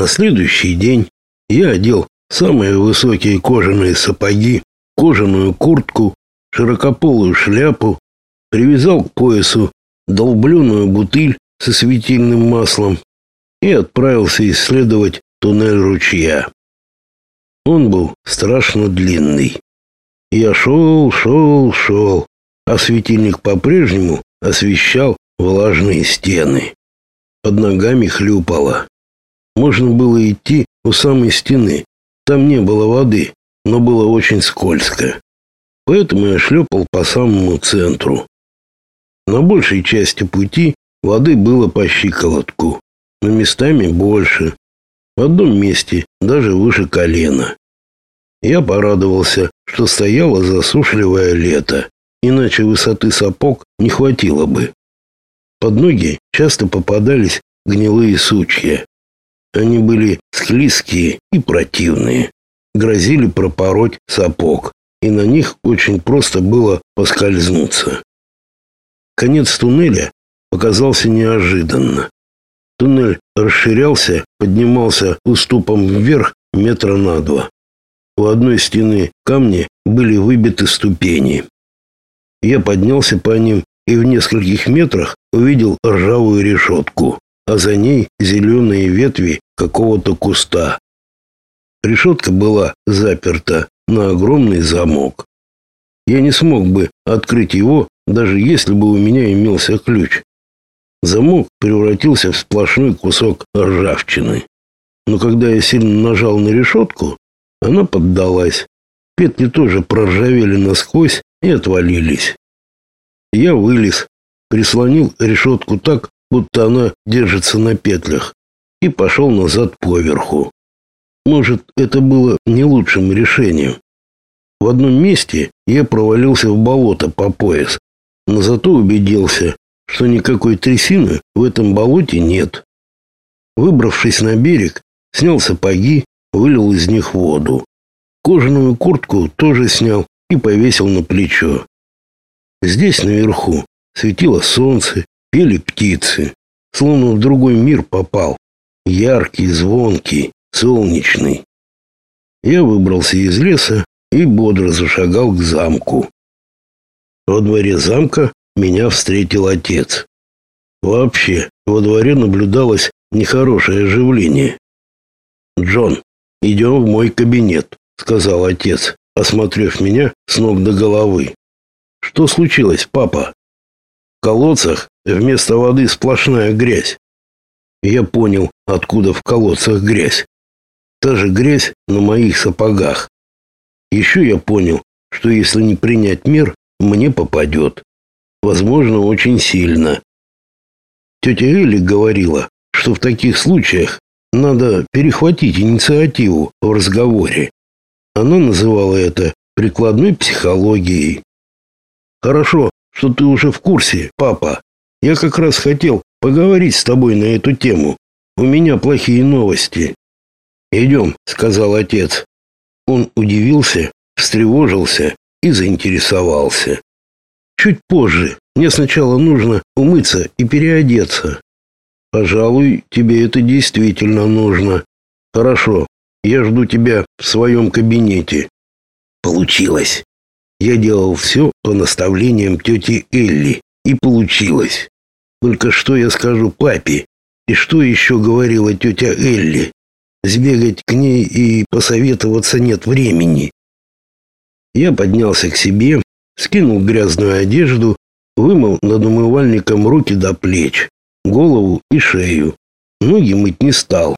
На следующий день я одел самые высокие кожаные сапоги, кожаную куртку, широкополую шляпу, привязал к поясу долбленную бутыль со светильным маслом и отправился исследовать туннель ручья. Он был страшно длинный. Я шел, шел, шел, а светильник по-прежнему освещал влажные стены. Под ногами хлюпало. Можно было идти у самой стены. Там не было воды, но было очень скользко. Поэтому я шлепал по самому центру. На большей части пути воды было по щиколотку, но местами больше. В одном месте даже выше колена. Я порадовался, что стояло засушливое лето, иначе высоты сапог не хватило бы. Под ноги часто попадались гнилые сучья. Они были склизкие и противные, грозили пропороть сапог, и на них очень просто было поскользнуться. Конец туннеля показался неожиданно. Туннель расширялся, поднимался уступом вверх метра на два. У одной стены камни были выбиты ступени. Я поднялся по ним и в нескольких метрах увидел ржавую решетку а за ней зеленые ветви какого-то куста. Решетка была заперта на огромный замок. Я не смог бы открыть его, даже если бы у меня имелся ключ. Замок превратился в сплошной кусок ржавчины. Но когда я сильно нажал на решетку, она поддалась. Петли тоже проржавели насквозь и отвалились. Я вылез, прислонил решетку так, будто она держится на петлях, и пошел назад поверху. Может, это было не лучшим решением. В одном месте я провалился в болото по пояс, но зато убедился, что никакой трясины в этом болоте нет. Выбравшись на берег, снял сапоги, вылил из них воду. Кожаную куртку тоже снял и повесил на плечо. Здесь наверху светило солнце, пели птицы, словно в другой мир попал. Яркий, звонкий, солнечный. Я выбрался из леса и бодро зашагал к замку. Во дворе замка меня встретил отец. Вообще, во дворе наблюдалось нехорошее оживление. «Джон, идем в мой кабинет», — сказал отец, осмотрев меня с ног до головы. «Что случилось, папа?» Колодцах вместо воды сплошная грязь. Я понял, откуда в колодцах грязь. Та же грязь на моих сапогах. Еще я понял, что если не принять мер, мне попадет. Возможно, очень сильно. Тетя Элли говорила, что в таких случаях надо перехватить инициативу в разговоре. Она называла это прикладной психологией. Хорошо, что ты уже в курсе, папа. Я как раз хотел поговорить с тобой на эту тему. У меня плохие новости. «Идем», — сказал отец. Он удивился, встревожился и заинтересовался. Чуть позже. Мне сначала нужно умыться и переодеться. Пожалуй, тебе это действительно нужно. Хорошо. Я жду тебя в своем кабинете. Получилось. Я делал все по наставлениям тети Элли, и получилось. Только что я скажу папе? И что еще говорила тетя Элли? Сбегать к ней и посоветоваться нет времени. Я поднялся к себе, скинул грязную одежду, вымыл над умывальником руки до плеч, голову и шею. Ноги мыть не стал.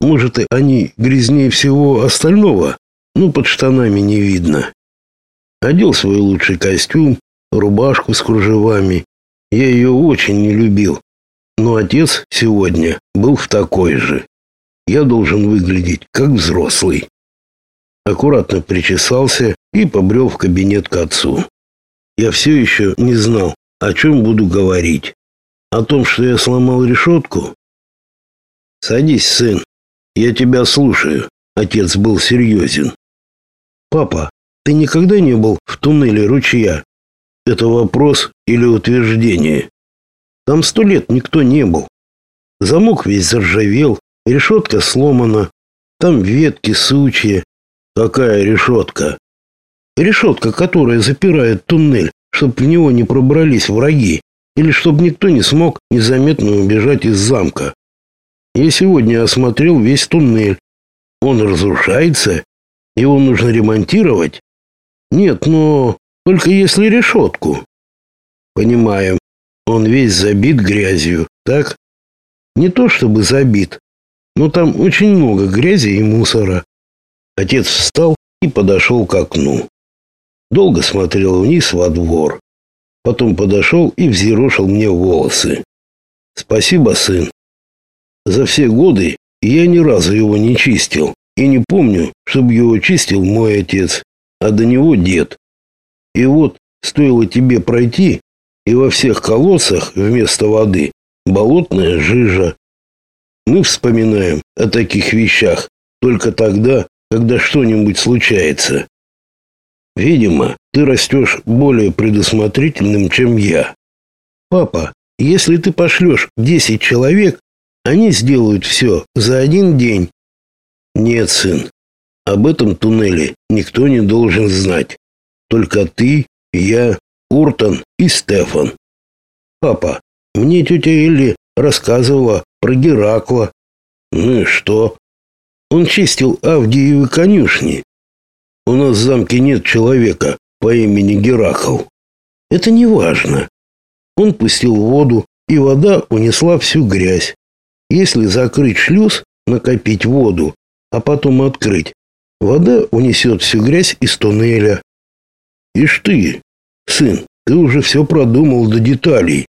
Может, они грязнее всего остального, но под штанами не видно. Одел свой лучший костюм, рубашку с кружевами. Я ее очень не любил. Но отец сегодня был в такой же. Я должен выглядеть как взрослый. Аккуратно причесался и побрел в кабинет к отцу. Я все еще не знал, о чем буду говорить. О том, что я сломал решетку? Садись, сын. Я тебя слушаю. Отец был серьезен. Папа, ты никогда не был в туннеле ручья? Это вопрос или утверждение? Там сто лет никто не был. Замок весь заржавел, Решетка сломана, там ветки, сучья. Какая решетка? Решетка, которая запирает туннель, чтобы в него не пробрались враги, или чтобы никто не смог незаметно убежать из замка. Я сегодня осмотрел весь туннель. Он разрушается, его нужно ремонтировать. Нет, но только если решетку. Понимаю. Он весь забит грязью, так? Не то чтобы забит, но там очень много грязи и мусора. Отец встал и подошел к окну. Долго смотрел вниз во двор. Потом подошел и взъерошил мне волосы. Спасибо, сын. За все годы я ни разу его не чистил и не помню, чтобы его чистил мой отец, а до него дед. И вот стоило тебе пройти, и во всех колодцах вместо воды болотная жижа. Мы вспоминаем о таких вещах только тогда, когда что-нибудь случается. Видимо, ты растешь более предусмотрительным, чем я. Папа, если ты пошлешь десять человек, они сделают все за один день. Нет, сын, об этом туннеле никто не должен знать. Только ты, я, Уртон и Стефан. Папа, мне тетя Элли рассказывала про Геракла. Ну и что? Он чистил Авдиевы конюшни. У нас в замке нет человека по имени Геракл. Это не важно. Он пустил воду, и вода унесла всю грязь. Если закрыть шлюз, накопить воду, а потом открыть, вода унесет всю грязь из туннеля. Ишь ты, сын, ты уже все продумал до деталей.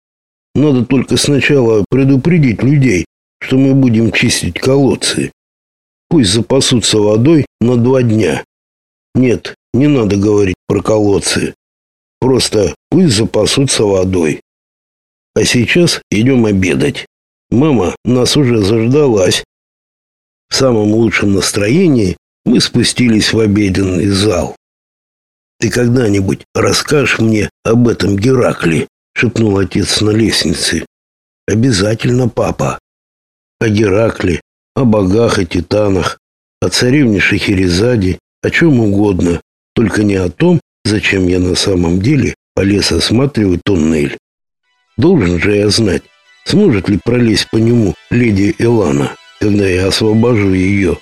Надо только сначала предупредить людей, что мы будем чистить колодцы. Пусть запасутся водой на два дня. Нет, не надо говорить про колодцы. Просто пусть запасутся водой. А сейчас идем обедать. Мама нас уже заждалась. В самом лучшем настроении мы спустились в обеденный зал. Ты когда-нибудь расскажешь мне об этом Геракле? шепнул отец на лестнице. Обязательно, папа. О Геракле, о богах и титанах, о царевне Шахерезаде, о чем угодно, только не о том, зачем я на самом деле полез осматривать туннель. Должен же я знать, сможет ли пролезть по нему леди Элана, когда я освобожу ее.